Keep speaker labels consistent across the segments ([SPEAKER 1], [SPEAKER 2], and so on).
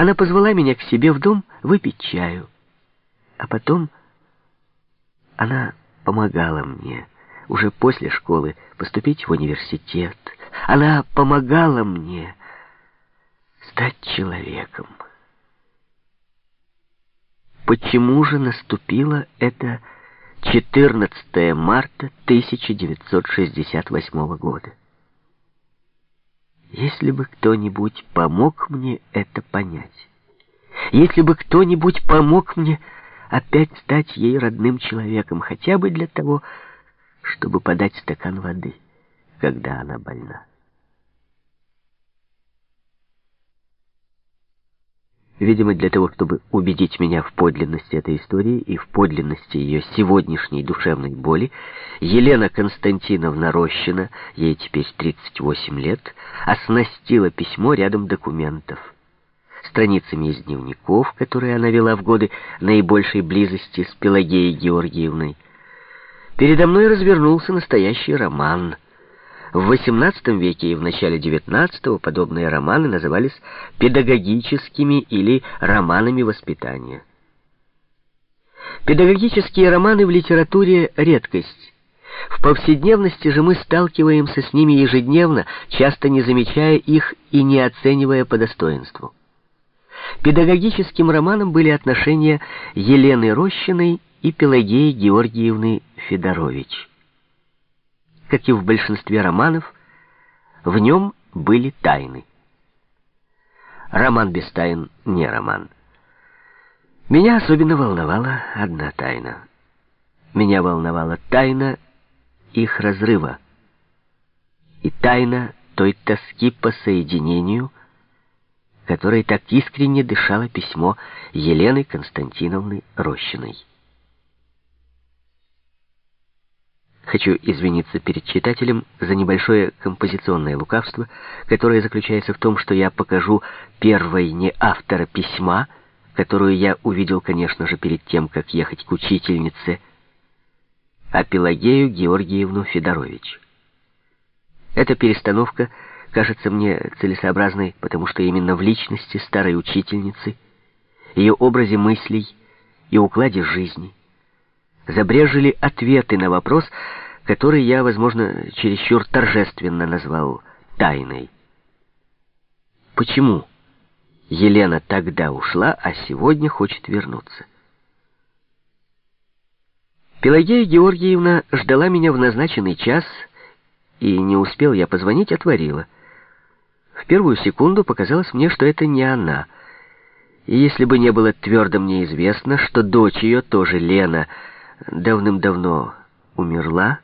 [SPEAKER 1] Она позвала меня к себе в дом выпить чаю. А потом она помогала мне уже после школы поступить в университет. Она помогала мне стать человеком. Почему же наступило это 14 марта 1968 года? Если бы кто-нибудь помог мне это понять, если бы кто-нибудь помог мне опять стать ей родным человеком, хотя бы для того, чтобы подать стакан воды, когда она больна. Видимо, для того, чтобы убедить меня в подлинности этой истории и в подлинности ее сегодняшней душевной боли, Елена Константиновна Рощина, ей теперь 38 лет, оснастила письмо рядом документов. Страницами из дневников, которые она вела в годы наибольшей близости с Пелагеей Георгиевной. Передо мной развернулся настоящий роман — в XVIII веке и в начале XIX подобные романы назывались педагогическими или романами воспитания. Педагогические романы в литературе — редкость. В повседневности же мы сталкиваемся с ними ежедневно, часто не замечая их и не оценивая по достоинству. Педагогическим романом были отношения Елены Рощиной и Пелагеи Георгиевны Федорович как и в большинстве романов, в нем были тайны. Роман без тайн не роман. Меня особенно волновала одна тайна. Меня волновала тайна их разрыва и тайна той тоски по соединению, которой так искренне дышало письмо Елены Константиновны Рощиной. Хочу извиниться перед читателем за небольшое композиционное лукавство, которое заключается в том, что я покажу первой не автора письма, которую я увидел, конечно же, перед тем, как ехать к учительнице, а Пелагею Георгиевну Федорович. Эта перестановка кажется мне целесообразной, потому что именно в личности старой учительницы, ее образе мыслей и укладе жизни – забрежили ответы на вопрос, который я, возможно, чересчур торжественно назвал тайной. Почему Елена тогда ушла, а сегодня хочет вернуться? Пелагея Георгиевна ждала меня в назначенный час, и не успел я позвонить, отворила. В первую секунду показалось мне, что это не она. И если бы не было твердо мне известно, что дочь ее, тоже Лена, давным-давно умерла,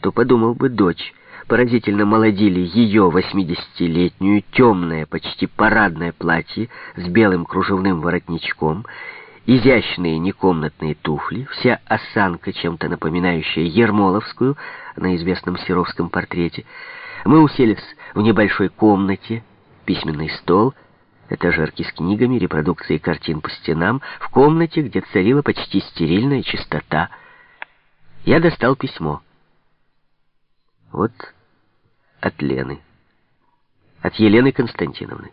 [SPEAKER 1] то подумал бы дочь. Поразительно молодили ее восьмидесятилетнюю темное, почти парадное платье с белым кружевным воротничком, изящные некомнатные туфли, вся осанка, чем-то напоминающая Ермоловскую на известном серовском портрете. Мы уселись в небольшой комнате, письменный стол — этажерки с книгами, репродукции картин по стенам, в комнате, где царила почти стерильная чистота. Я достал письмо. Вот от Лены. От Елены Константиновны.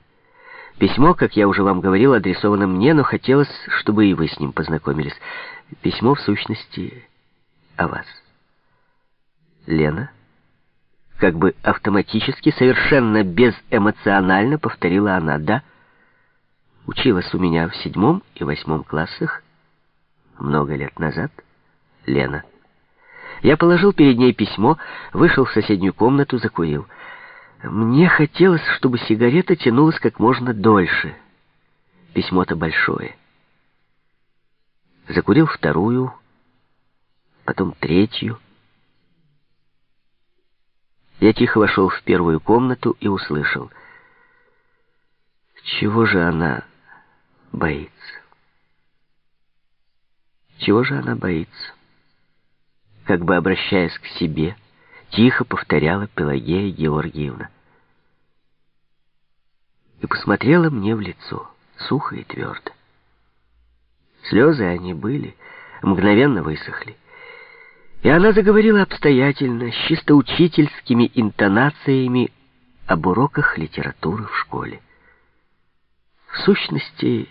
[SPEAKER 1] Письмо, как я уже вам говорил, адресовано мне, но хотелось, чтобы и вы с ним познакомились. Письмо, в сущности, о вас. Лена, как бы автоматически, совершенно безэмоционально повторила она «да» училась у меня в седьмом и восьмом классах много лет назад, Лена. Я положил перед ней письмо, вышел в соседнюю комнату, закурил. Мне хотелось, чтобы сигарета тянулась как можно дольше. Письмо-то большое. Закурил вторую, потом третью. Я тихо вошел в первую комнату и услышал. Чего же она боится. Чего же она боится? Как бы обращаясь к себе, тихо повторяла Пелагея Георгиевна. И посмотрела мне в лицо, сухо и твердо. Слезы они были, мгновенно высохли. И она заговорила обстоятельно, с чисто учительскими интонациями об уроках литературы в школе. В сущности,